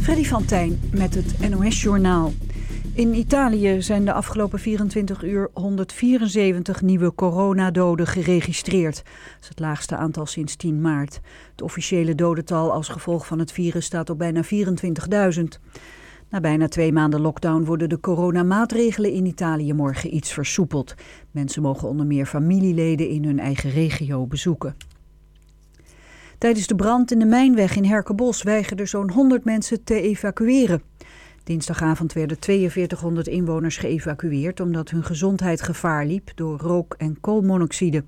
Freddy van Tijn met het NOS-journaal. In Italië zijn de afgelopen 24 uur 174 nieuwe coronadoden geregistreerd. Dat is het laagste aantal sinds 10 maart. Het officiële dodental als gevolg van het virus staat op bijna 24.000. Na bijna twee maanden lockdown worden de coronamaatregelen in Italië morgen iets versoepeld. Mensen mogen onder meer familieleden in hun eigen regio bezoeken. Tijdens de brand in de Mijnweg in Herkenbos weigerden zo'n 100 mensen te evacueren. Dinsdagavond werden 4200 inwoners geëvacueerd omdat hun gezondheid gevaar liep door rook- en koolmonoxide.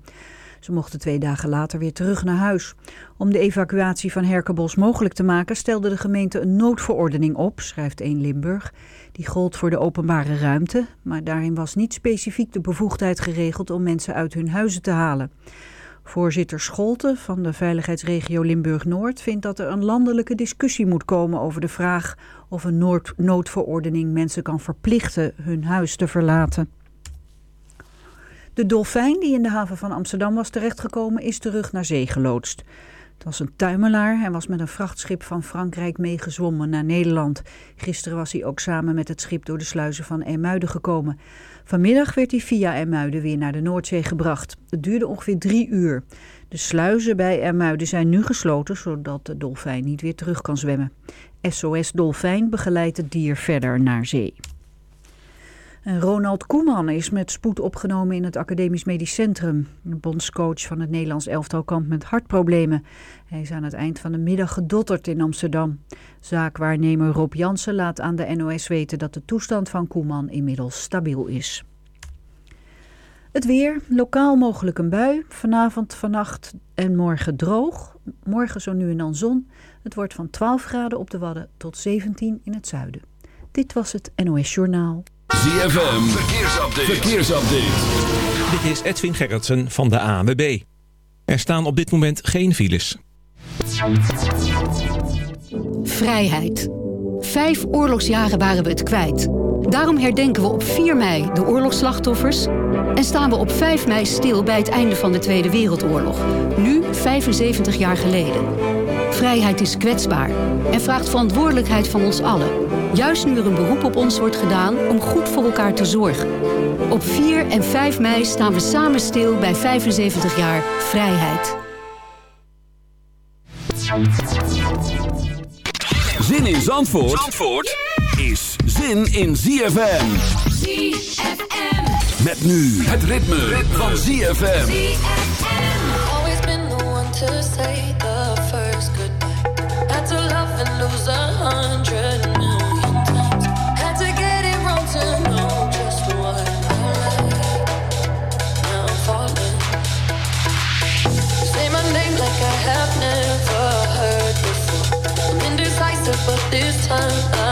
Ze mochten twee dagen later weer terug naar huis. Om de evacuatie van Herkenbos mogelijk te maken stelde de gemeente een noodverordening op, schrijft 1 Limburg. Die gold voor de openbare ruimte, maar daarin was niet specifiek de bevoegdheid geregeld om mensen uit hun huizen te halen. Voorzitter Scholte van de veiligheidsregio Limburg-Noord vindt dat er een landelijke discussie moet komen over de vraag of een noodverordening mensen kan verplichten hun huis te verlaten. De dolfijn die in de haven van Amsterdam was terechtgekomen is terug naar zee geloodst. Het was een tuimelaar en was met een vrachtschip van Frankrijk meegezwommen naar Nederland. Gisteren was hij ook samen met het schip door de sluizen van Emuiden gekomen. Vanmiddag werd hij via Ermuiden weer naar de Noordzee gebracht. Het duurde ongeveer drie uur. De sluizen bij Ermuiden zijn nu gesloten, zodat de dolfijn niet weer terug kan zwemmen. SOS Dolfijn begeleidt het dier verder naar zee. Ronald Koeman is met spoed opgenomen in het Academisch Medisch Centrum. De bondscoach van het Nederlands elftal kampt met hartproblemen. Hij is aan het eind van de middag gedotterd in Amsterdam. Zaakwaarnemer Rob Jansen laat aan de NOS weten dat de toestand van Koeman inmiddels stabiel is. Het weer, lokaal mogelijk een bui. Vanavond, vannacht en morgen droog. Morgen zo nu en dan zon. Het wordt van 12 graden op de Wadden tot 17 in het zuiden. Dit was het NOS Journaal. ZFM, verkeersupdate. verkeersupdate. Dit is Edwin Gerritsen van de ANWB. Er staan op dit moment geen files. Vrijheid. Vijf oorlogsjaren waren we het kwijt. Daarom herdenken we op 4 mei de oorlogsslachtoffers... en staan we op 5 mei stil bij het einde van de Tweede Wereldoorlog. Nu 75 jaar geleden. Vrijheid is kwetsbaar en vraagt verantwoordelijkheid van ons allen. Juist nu er een beroep op ons wordt gedaan om goed voor elkaar te zorgen. Op 4 en 5 mei staan we samen stil bij 75 jaar vrijheid. Zin in Zandvoort, Zandvoort is zin in ZFM. ZFM. Met nu het ritme, ritme. van ZFM. Always time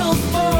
the vital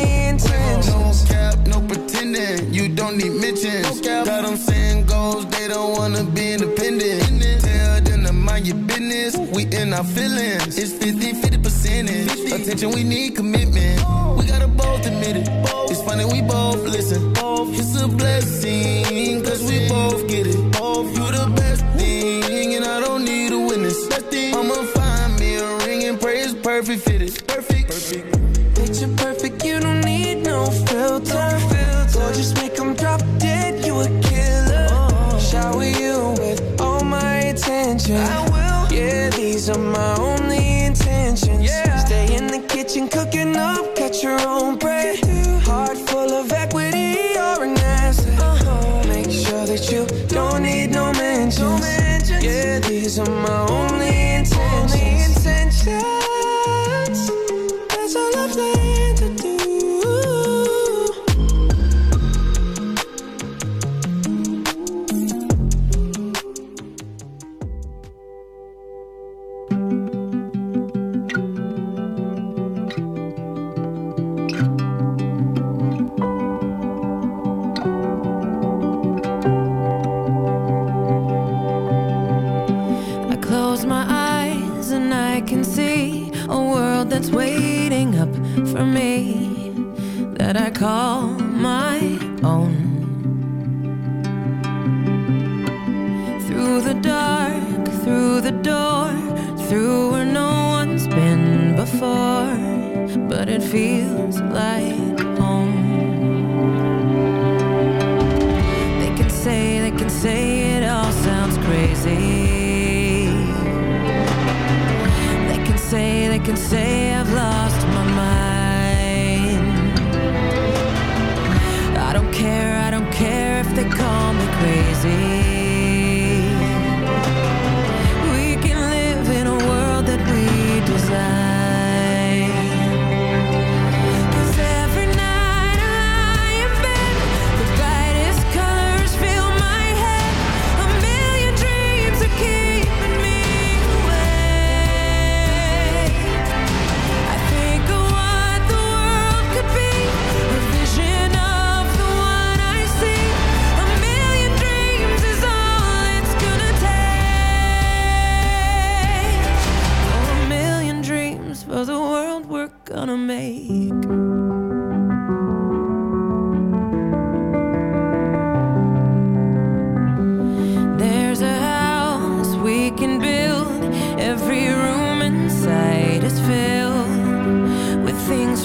We in our feelings. It's 50 50 percentage. Attention, we need commitment. We gotta both admit it. It's funny, we both listen. It's a blessing, cause we both get it. You the best thing, and I don't need a witness. I'ma find me a ring and pray it's perfect fitted. Perfect. Picture perfect, you don't need no filter. Gorgeous, make 'em drop dead, you a killer. Shower you with all my attention. These are my only intentions. Yeah. Stay in the kitchen, cooking up, cut your own bread.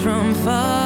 from far.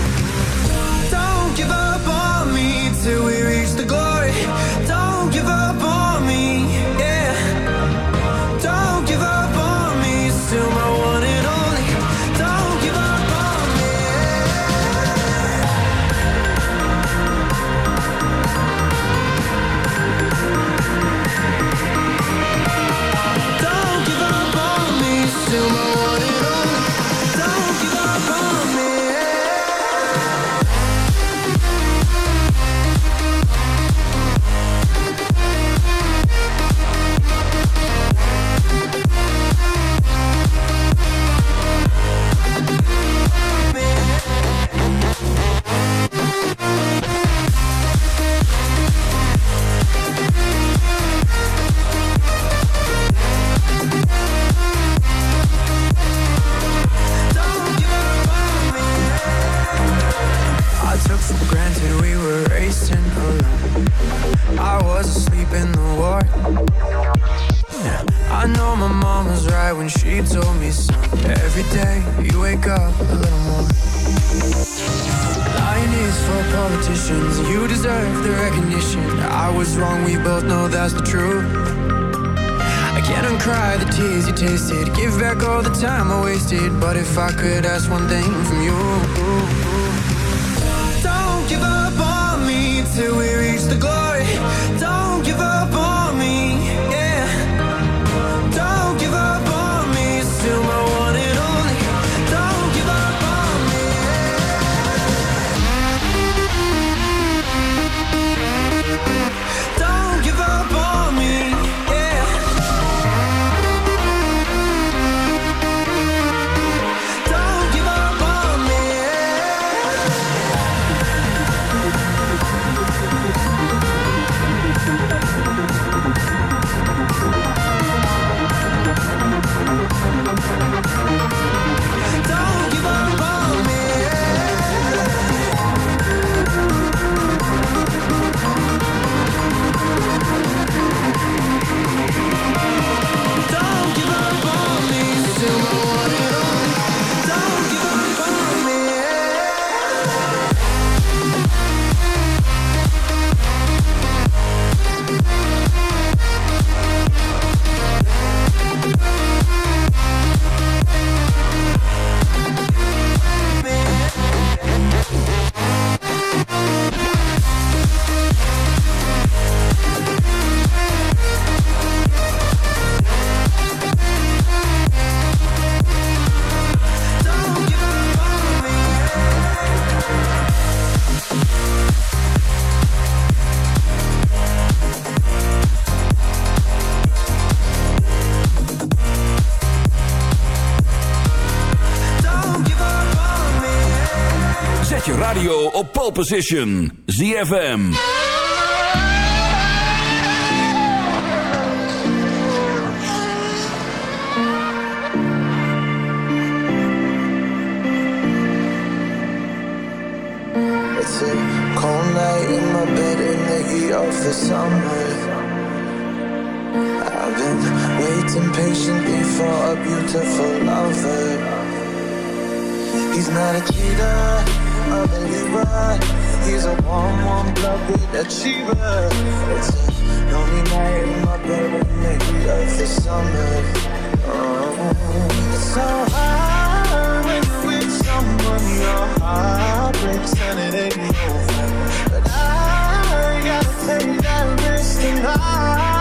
reach the glory. Don't give up. pole position. ZFM. It's a cold night in my bed in the heat of the summer. I've been waiting patiently for a beautiful lover. He's not a cheater a believer. He's a warm, warm blooded achiever. It's a lonely night in my bed with me of the summer. Oh. It's so hard when you're with someone, your heart breaks and it ain't over. But I gotta take that risk tonight.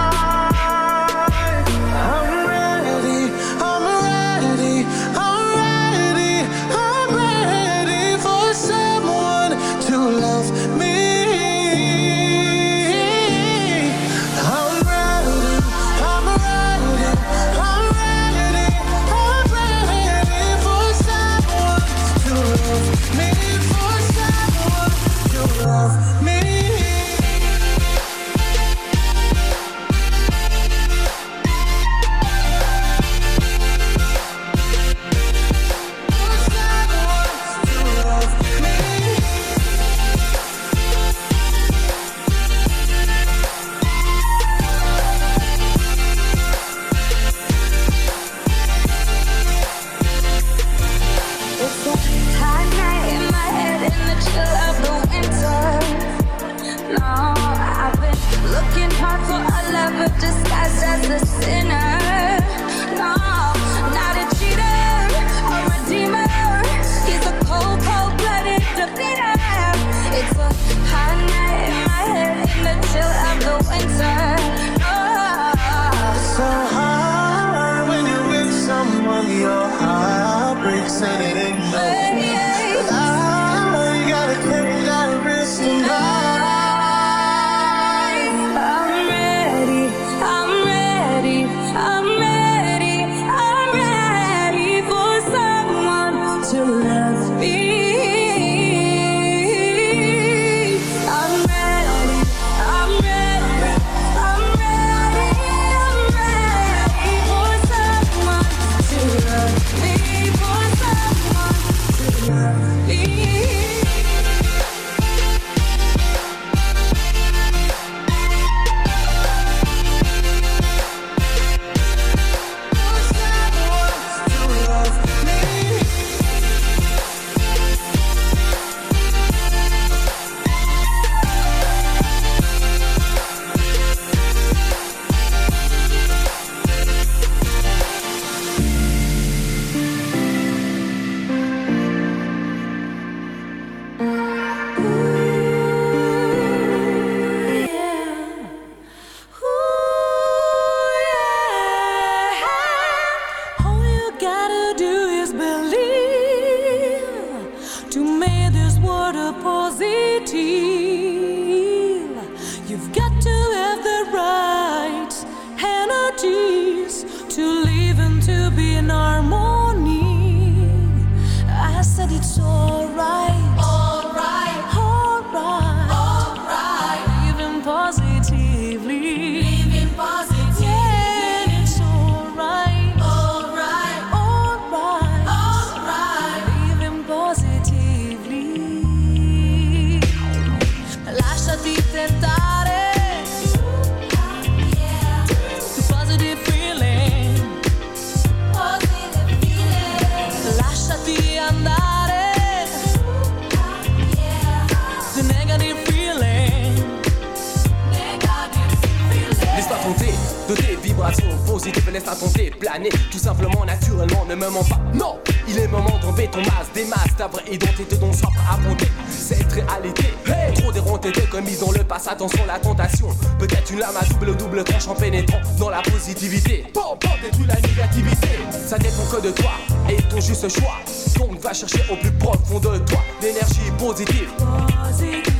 toi d'énergie positive.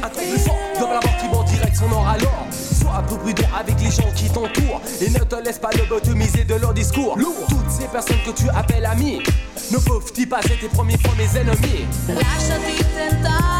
Un truc plus fort, devant la mort qui vend direct son or alors. Sois un peu prudent avec les gens qui t'entourent et ne te laisse pas lobotomiser de leur discours. Lourd. Toutes ces personnes que tu appelles amis ne peuvent-ils pas être tes premiers fois mes ennemis? Lâche-toi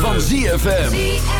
Van ZFM.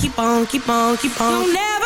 keep on, keep on, keep on. You'll never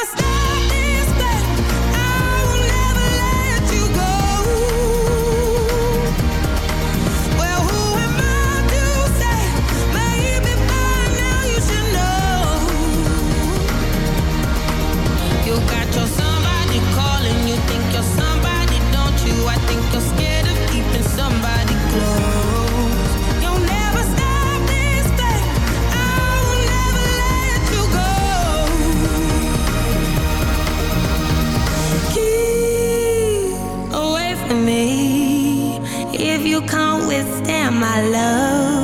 can't withstand my love.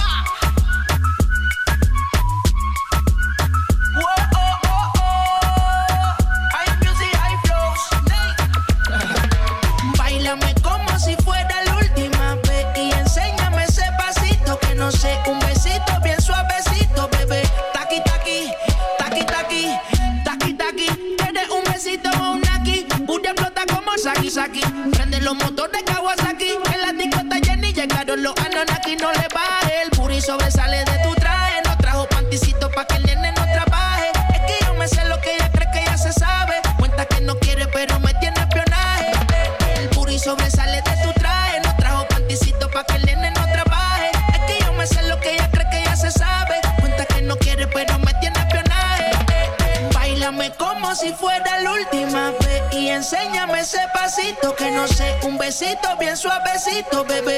besito, bien suavecito, bebé.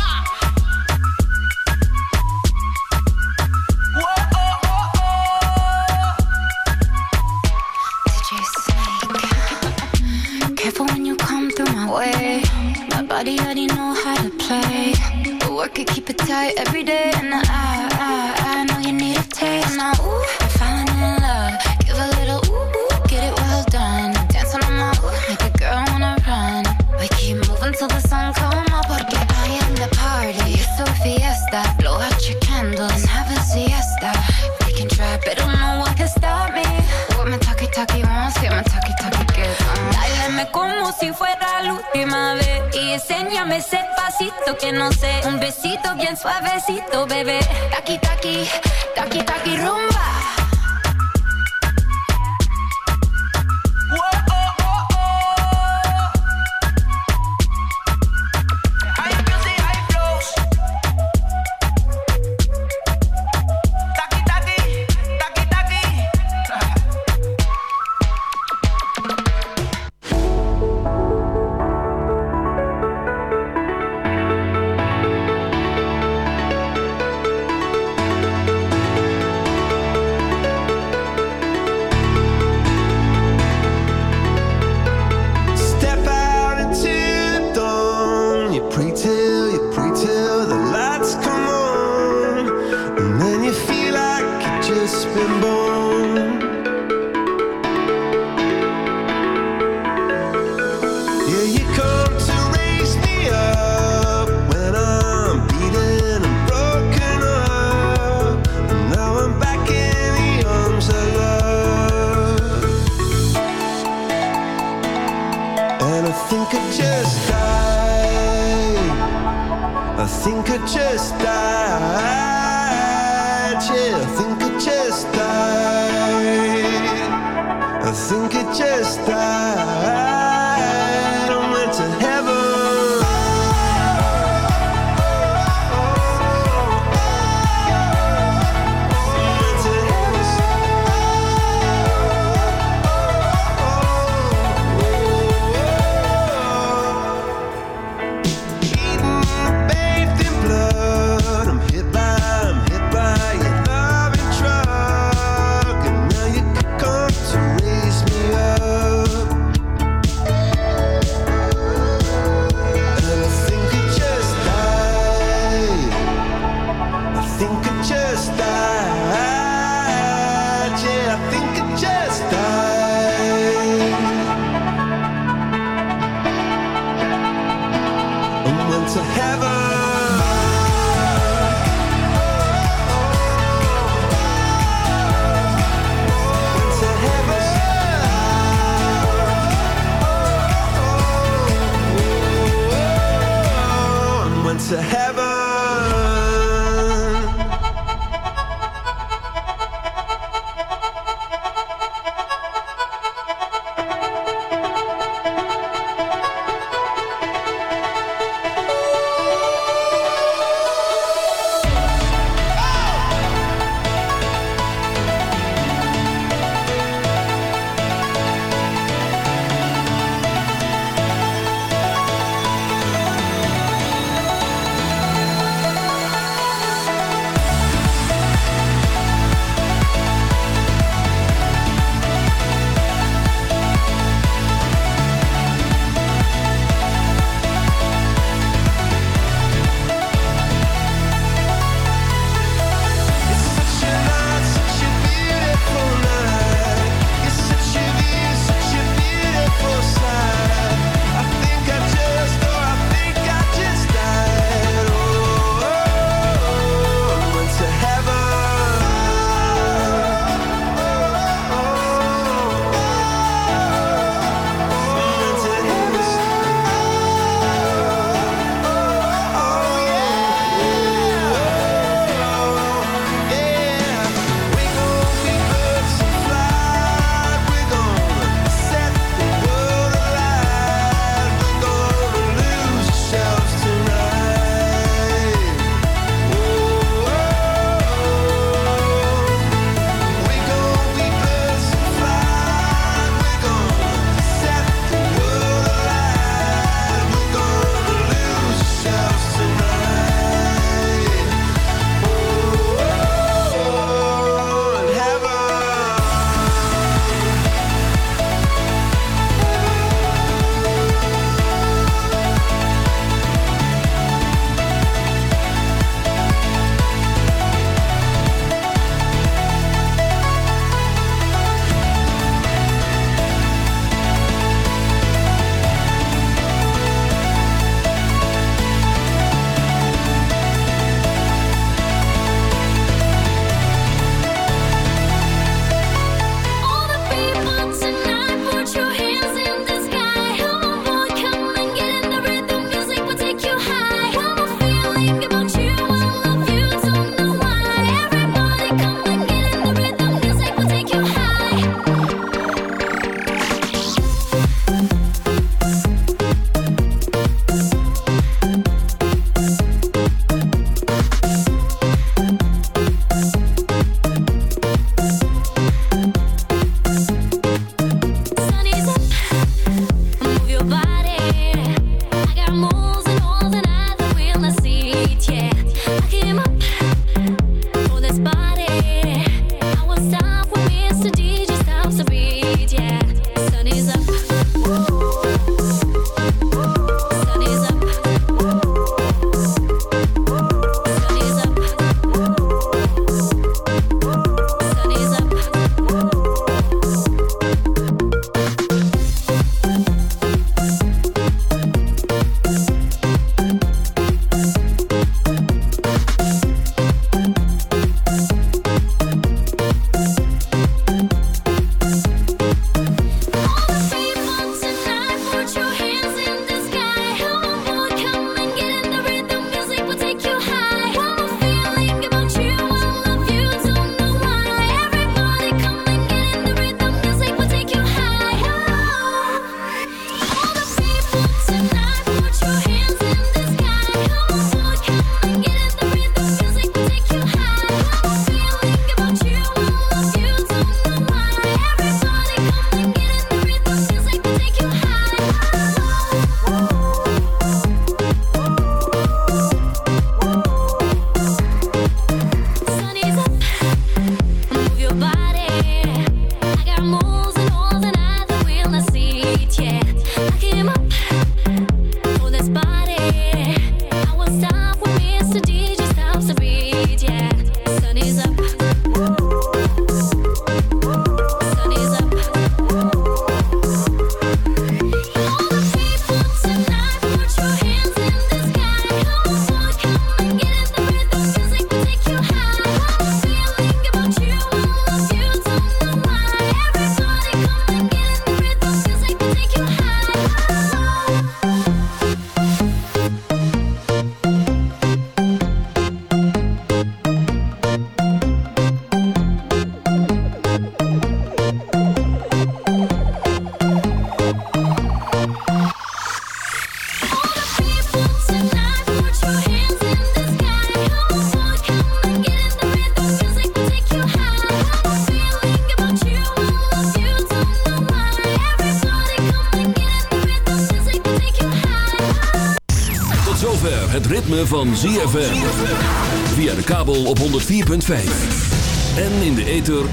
Body didn't know how to play. But work it, keep it tight every day. And I, I, I know you need a taste. Now, ooh. si fuera la última vez. Y enséñame ese pasito que no sé. Un besito bien suavecito, bebé. Taki, taki, taki, taki, rumba.